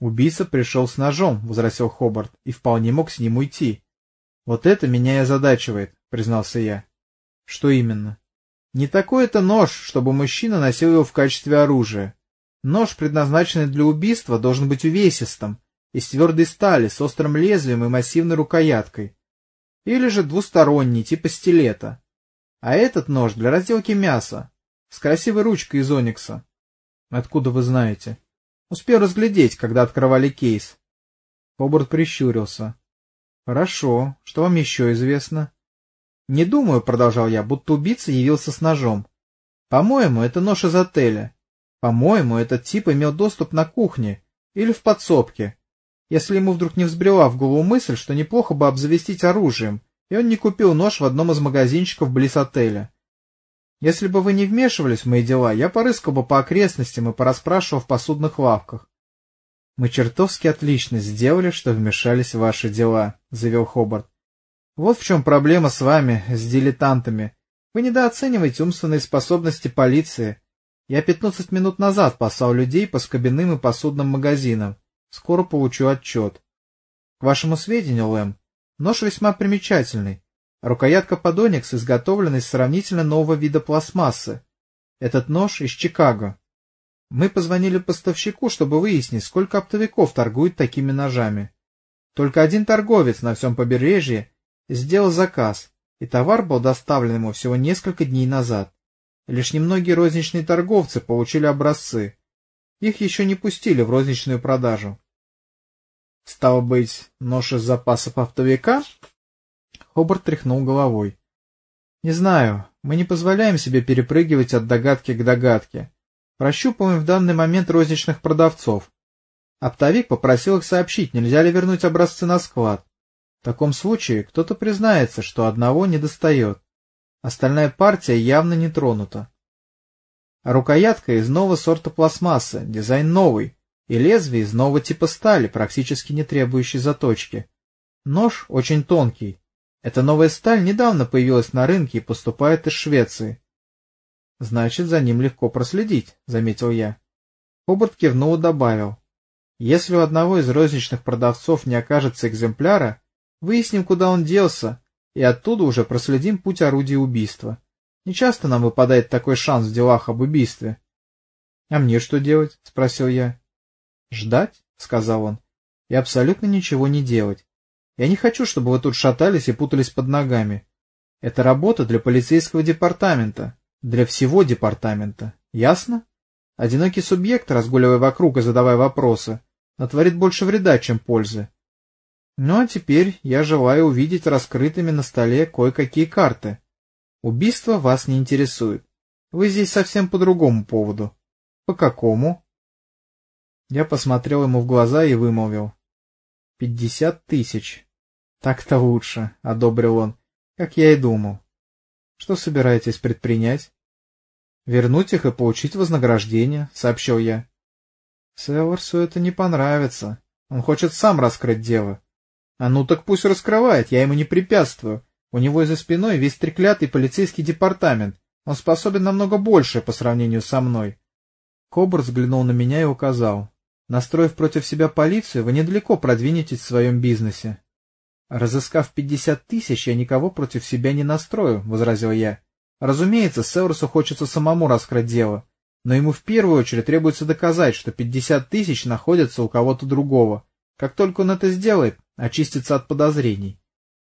Убийца пришел с ножом, — возразил Хобарт, — и вполне мог с ним уйти. — Вот это меня и озадачивает, — признался я. — Что именно? — Не такой это нож, чтобы мужчина носил его в качестве оружия. Нож, предназначенный для убийства, должен быть увесистым, из твердой стали, с острым лезвием и массивной рукояткой. Или же двусторонний, типа стилета. А этот нож для разделки мяса, с красивой ручкой из оникса. — Откуда вы знаете? — Успел разглядеть, когда открывали кейс. Хобарт прищурился. — Хорошо. Что вам еще известно? — Не думаю, — продолжал я, — будто убийца явился с ножом. По-моему, это нож из отеля. По-моему, этот тип имел доступ на кухне или в подсобке. Если ему вдруг не взбрела в голову мысль, что неплохо бы обзавестись оружием, и он не купил нож в одном из магазинчиков близ отеля. Если бы вы не вмешивались в мои дела, я порыскал бы по окрестностям и порасспрашивал в посудных лавках. — Мы чертовски отлично сделали, что вмешались в ваши дела, — завел Хобарт. — Вот в чем проблема с вами, с дилетантами. Вы недооцениваете умственные способности полиции. Я пятнадцать минут назад послал людей по скобяным и посудным магазинам. Скоро получу отчет. К вашему сведению, Лэм, нож весьма примечательный. Рукоятка подоникс изготовлена из сравнительно нового вида пластмассы. Этот нож из Чикаго. Мы позвонили поставщику, чтобы выяснить, сколько оптовиков торгуют такими ножами. Только один торговец на всем побережье сделал заказ, и товар был доставлен ему всего несколько дней назад. Лишь немногие розничные торговцы получили образцы. Их еще не пустили в розничную продажу. Стало быть, нож из запасов оптовика? Хобарт тряхнул головой. — Не знаю. Мы не позволяем себе перепрыгивать от догадки к догадке. Прощупываем в данный момент розничных продавцов. Оптовик попросил их сообщить, нельзя ли вернуть образцы на склад. В таком случае кто-то признается, что одного не достает. Остальная партия явно не тронута. Рукоятка из нового сорта пластмассы, дизайн новый, и лезвие из нового типа стали, практически не требующей заточки. Нож очень тонкий, эта новая сталь недавно появилась на рынке и поступает из Швеции. — Значит, за ним легко проследить, — заметил я. Хобарт кивнул и добавил. — Если у одного из розничных продавцов не окажется экземпляра, выясним, куда он делся, и оттуда уже проследим путь орудия убийства. Не часто нам выпадает такой шанс в делах об убийстве. — А мне что делать? — спросил я. — Ждать, — сказал он, — и абсолютно ничего не делать. Я не хочу, чтобы вы тут шатались и путались под ногами. Это работа для полицейского департамента, для всего департамента. Ясно? Одинокий субъект, разгуливая вокруг и задавая вопросы, натворит больше вреда, чем пользы. Ну а теперь я желаю увидеть раскрытыми на столе кое-какие карты. Убийство вас не интересует. Вы здесь совсем по другому поводу. По какому? Я посмотрел ему в глаза и вымолвил. Пятьдесят тысяч. Так-то лучше, — одобрил он, — как я и думал. Что собираетесь предпринять? Вернуть их и получить вознаграждение, — сообщил я. Селларсу это не понравится. Он хочет сам раскрыть дело. А ну так пусть раскрывает, я ему не препятствую. У него за спиной весь треклятый полицейский департамент. Он способен намного больше по сравнению со мной. Кобр взглянул на меня и указал. Настроив против себя полицию, вы недалеко продвинетесь в своем бизнесе. «Разыскав пятьдесят тысяч, я никого против себя не настрою», — возразил я. «Разумеется, Северусу хочется самому раскрыть дело, но ему в первую очередь требуется доказать, что пятьдесят тысяч находятся у кого-то другого. Как только он это сделает, очистится от подозрений.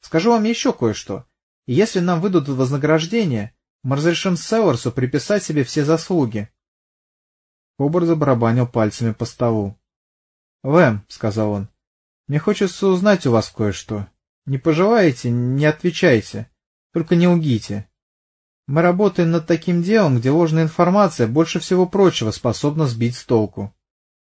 Скажу вам еще кое-что. Если нам выдадут вознаграждение, мы разрешим Северсу приписать себе все заслуги». Кобр забарабанил пальцами по столу. — Лэм, — сказал он, мне хочется узнать у вас кое-что. Не пожелаете, не отвечайте. Только не лгите. Мы работаем над таким делом, где ложная информация больше всего прочего способна сбить с толку.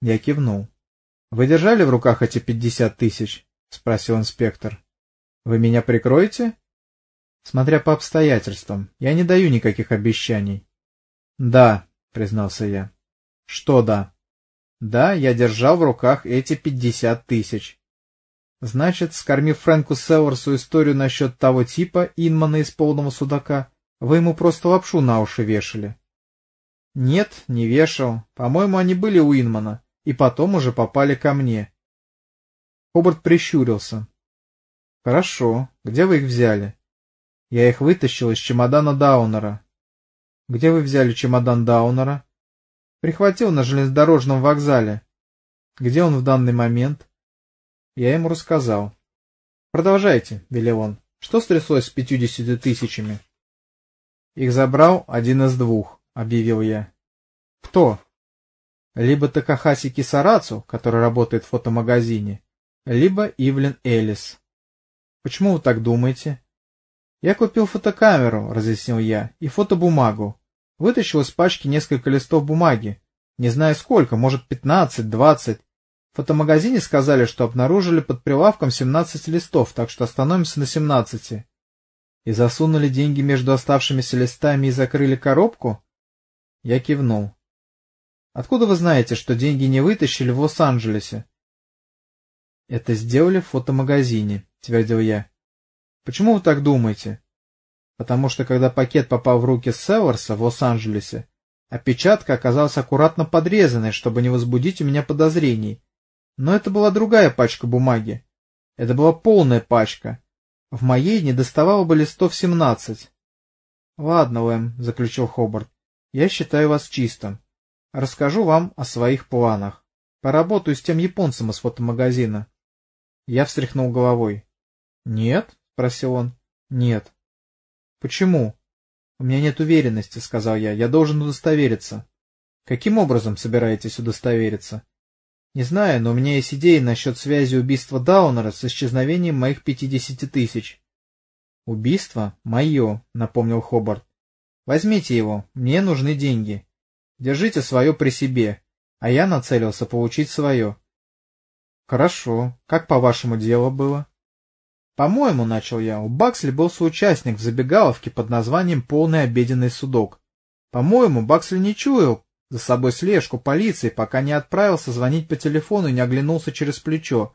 Я кивнул. — Вы держали в руках эти пятьдесят тысяч? — спросил инспектор. — Вы меня прикроете? — Смотря по обстоятельствам. Я не даю никаких обещаний. — Да, — признался я. — Что да? Да, я держал в руках эти пятьдесят тысяч. Значит, скормив Фрэнку Северсу историю насчет того типа, Инмана из полного судака, вы ему просто лапшу на уши вешали. Нет, не вешал. По-моему, они были у Инмана. и потом уже попали ко мне. Хобарт прищурился. — Хорошо. Где вы их взяли? — Я их вытащил из чемодана Даунера. — Где вы взяли чемодан Даунера? — Прихватил на железнодорожном вокзале. — Где он в данный момент? Я ему рассказал. — Продолжайте, — велел он. — Что стряслось с пятьюдесятью тысячами? — Их забрал один из двух, — объявил я. — Кто? — Либо Такахаси Кисарацу, который работает в фотомагазине, либо Ивлин Элис. — Почему вы так думаете? — Я купил фотокамеру, — разъяснил я, — и фотобумагу. Вытащил из пачки несколько листов бумаги. Не знаю сколько, может пятнадцать, двадцать. В фотомагазине сказали, что обнаружили под прилавком семнадцать листов, так что остановимся на семнадцати. И засунули деньги между оставшимися листами и закрыли коробку? Я кивнул. Откуда вы знаете, что деньги не вытащили в Лос-Анджелесе? Это сделали в фотомагазине, твердил я. Почему вы так думаете? Потому что когда пакет попал в руки Селларса в Лос-Анджелесе, опечатка оказалась аккуратно подрезанной, чтобы не возбудить у меня подозрений. Но это была другая пачка бумаги. Это была полная пачка, в моей не доставало бы листов семнадцать. — Ладно, Лэм, — заключил Хобарт, — я считаю вас чистым. Расскажу вам о своих планах. Поработаю с тем японцем из фотомагазина. Я встряхнул головой. — Нет? — спросил он. — Нет. — Почему? — У меня нет уверенности, — сказал я. Я должен удостовериться. — Каким образом собираетесь удостовериться? Не знаю, но у меня есть идеи насчет связи убийства Даунера с исчезновением моих пятидесяти тысяч. — Убийство мое, — напомнил Хобарт. — Возьмите его, мне нужны деньги. Держите свое при себе, а я нацелился получить свое. — Хорошо. Как, по-вашему, дело было? — По-моему, — начал я, — у Баксли был соучастник в забегаловке под названием «Полный обеденный судок». По-моему, Баксли не чуял, за собой слежку полиции, пока не отправился звонить по телефону и не оглянулся через плечо.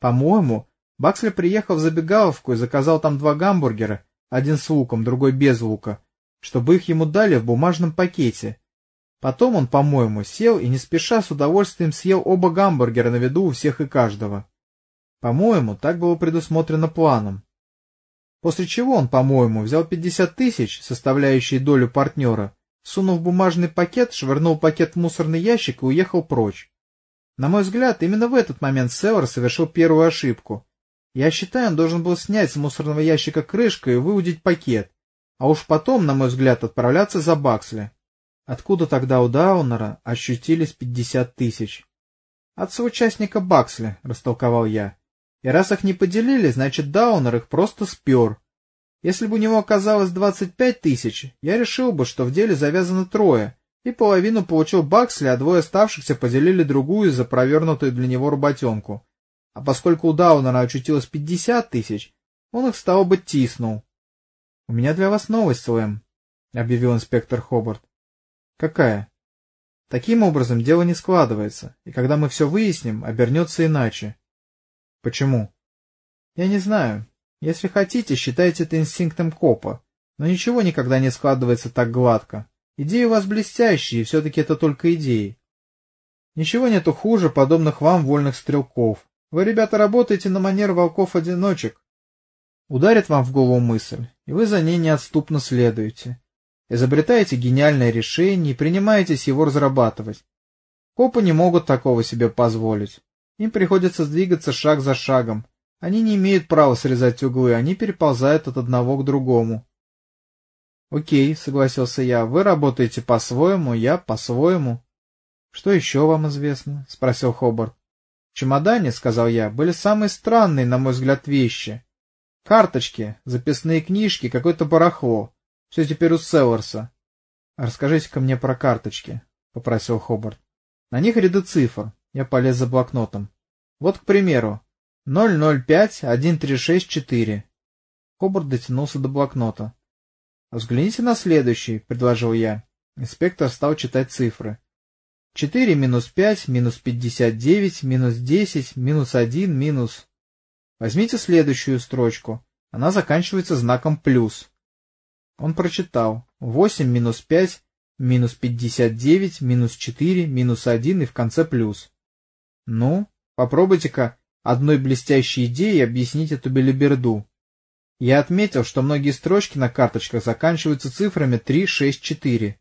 По-моему, Баксли приехал в забегаловку и заказал там два гамбургера, один с луком, другой без лука, чтобы их ему дали в бумажном пакете. Потом он, по-моему, сел и не спеша с удовольствием съел оба гамбургера на виду у всех и каждого. По-моему, так было предусмотрено планом. После чего он, по-моему, взял пятьдесят тысяч, составляющие долю партнера, Сунув бумажный пакет, швырнул пакет в мусорный ящик и уехал прочь. На мой взгляд, именно в этот момент Север совершил первую ошибку. Я считаю, он должен был снять с мусорного ящика крышку и выудить пакет, а уж потом, на мой взгляд, отправляться за Баксли. Откуда тогда у Даунера ощутились пятьдесят тысяч? От соучастника Баксли, растолковал я. И раз их не поделили, значит, Даунер их просто спер. Если бы у него оказалось двадцать пять тысяч, я решил бы, что в деле завязано трое, и половину получил Баксли, а двое оставшихся поделили другую за провернутую для него работенку. А поскольку у Даунера очутилось пятьдесят тысяч, он их, стало быть, тиснул. — У меня для вас новость, Лэм, — объявил инспектор Хобарт. — Какая? — Таким образом дело не складывается, и когда мы все выясним, обернется иначе. — Почему? — Я не знаю. Если хотите, считайте это инстинктом копа, но ничего никогда не складывается так гладко. Идеи у вас блестящие, и все-таки это только идеи. Ничего нету хуже подобных вам вольных стрелков. Вы, ребята, работаете на манер волков-одиночек. Ударит вам в голову мысль, и вы за ней неотступно следуете. Изобретаете гениальное решение и принимаетесь его разрабатывать. Копы не могут такого себе позволить. Им приходится двигаться шаг за шагом, они не имеют права срезать углы, они переползают от одного к другому. — Окей, — согласился я, — вы работаете по-своему, я по-своему. — Что еще вам известно? — спросил Хобарт. — В чемодане, — сказал я, — были самые странные, на мой взгляд, вещи. Карточки, записные книжки, какое-то барахло. Все теперь у Селларса. — Расскажите-ка мне про карточки, — попросил Хобарт. На них ряды цифр. Я полез за блокнотом. Вот, к примеру, 005-1364. Хобарт дотянулся до блокнота. «Взгляните на следующий», — предложил я. Инспектор стал читать цифры. 4 минус 5 минус 59 минус 10 минус 1 минус... Возьмите следующую строчку. Она заканчивается знаком плюс. Он прочитал. 8 минус 5 минус 59 минус 4 минус 1 и в конце плюс. Ну, попробуйте-ка одной блестящей идеей объяснить эту белиберду. Я отметил, что многие строчки на карточках заканчиваются цифрами 3, 6, 4.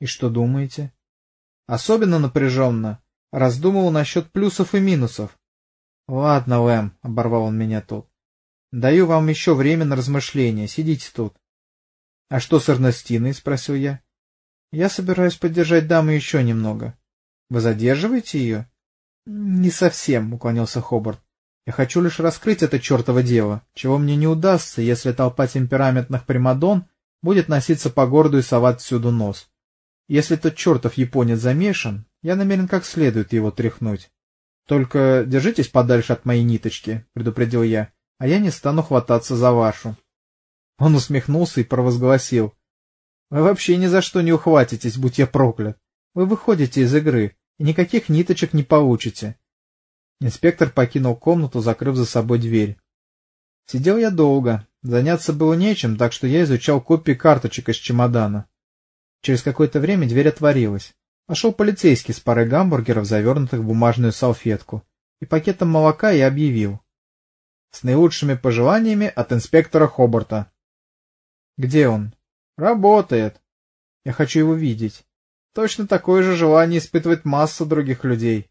И что думаете? Особенно напряженно раздумывал насчет плюсов и минусов. — Ладно, Лэм, — оборвал он меня тут. — Даю вам еще время на размышления, сидите тут. — А что с Эрнестиной? — спросил я. — Я собираюсь поддержать даму еще немного. — Вы задерживаете ее? — Не совсем, — уклонился Хобарт. Я хочу лишь раскрыть это чертово дело, чего мне не удастся, если толпа темпераментных примадон будет носиться по городу и совать всюду нос. Если тот чертов японец замешан, я намерен как следует его тряхнуть. — Только держитесь подальше от моей ниточки, — предупредил я, — а я не стану хвататься за вашу. Он усмехнулся и провозгласил. — Вы вообще ни за что не ухватитесь, будь я проклят. Вы выходите из игры, никаких ниточек не получите. Инспектор покинул комнату, закрыв за собой дверь. Сидел я долго. Заняться было нечем, так что я изучал копии карточек из чемодана. Через какое-то время дверь отворилась. Пошел полицейский с парой гамбургеров, завернутых в бумажную салфетку, и пакетом молока и объявил. С наилучшими пожеланиями от инспектора Хобарта. Где он? Работает. Я хочу его видеть. Точно такое же желание испытывает масса других людей.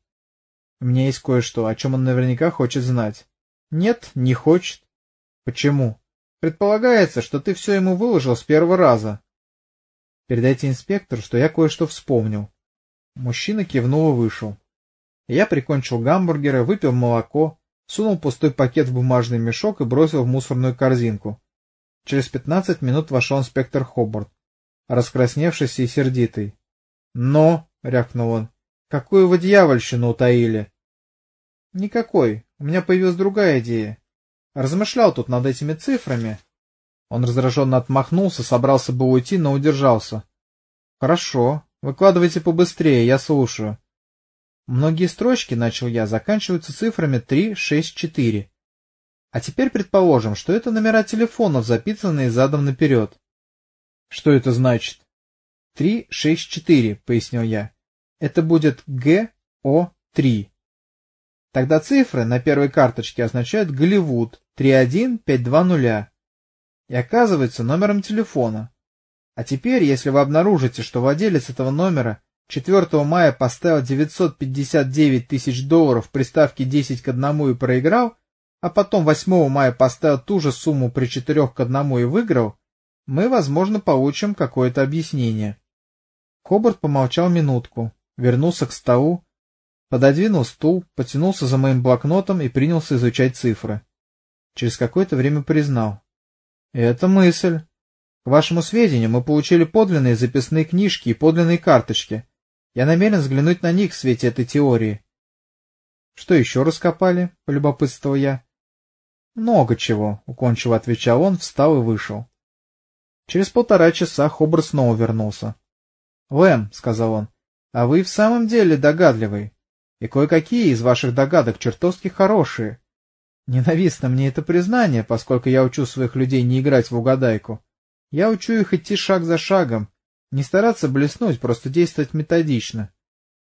У меня есть кое-что, о чем он наверняка хочет знать. Нет, не хочет. Почему? Предполагается, что ты все ему выложил с первого раза. Передайте инспектору, что я кое-что вспомнил. Мужчина кивнул и вышел. Я прикончил гамбургеры, выпил молоко, сунул пустой пакет в бумажный мешок и бросил в мусорную корзинку. Через пятнадцать минут вошел инспектор Хобарт, раскрасневшийся и сердитый. — Но, — рявкнул он, — какую вы дьявольщину утаили? — Никакой. У меня появилась другая идея. Размышлял тут над этими цифрами. Он раздраженно отмахнулся, собрался бы уйти, но удержался. — Хорошо. Выкладывайте побыстрее, я слушаю. Многие строчки, начал я, заканчиваются цифрами 3, 6, 4. А теперь предположим, что это номера телефонов, записанные задом наперед. — Что это значит? — 3, 6, 4, — пояснил я. — Это будет Г, О, 3. Тогда цифры на первой карточке означают Голливуд 31520 и оказывается номером телефона. А теперь, если вы обнаружите, что владелец этого номера 4 мая поставил 959 тысяч долларов при ставке 10 к 1 и проиграл, а потом 8 мая поставил ту же сумму при 4 к 1 и выиграл, мы, возможно, получим какое-то объяснение. Хобарт помолчал минутку, вернулся к столу пододвинул стул, потянулся за моим блокнотом и принялся изучать цифры. Через какое-то время признал. — Это мысль. К вашему сведению, мы получили подлинные записные книжки и подлинные карточки. Я намерен взглянуть на них в свете этой теории. — Что еще раскопали? — полюбопытствовал я. — Много чего, — уклончиво отвечал он, встал и вышел. Через полтора часа Хоббр снова вернулся. — Лэм, — сказал он, — а вы в самом деле догадливый и кое-какие из ваших догадок чертовски хорошие. Ненавистно мне это признание, поскольку я учу своих людей не играть в угадайку. Я учу их идти шаг за шагом, не стараться блеснуть, просто действовать методично.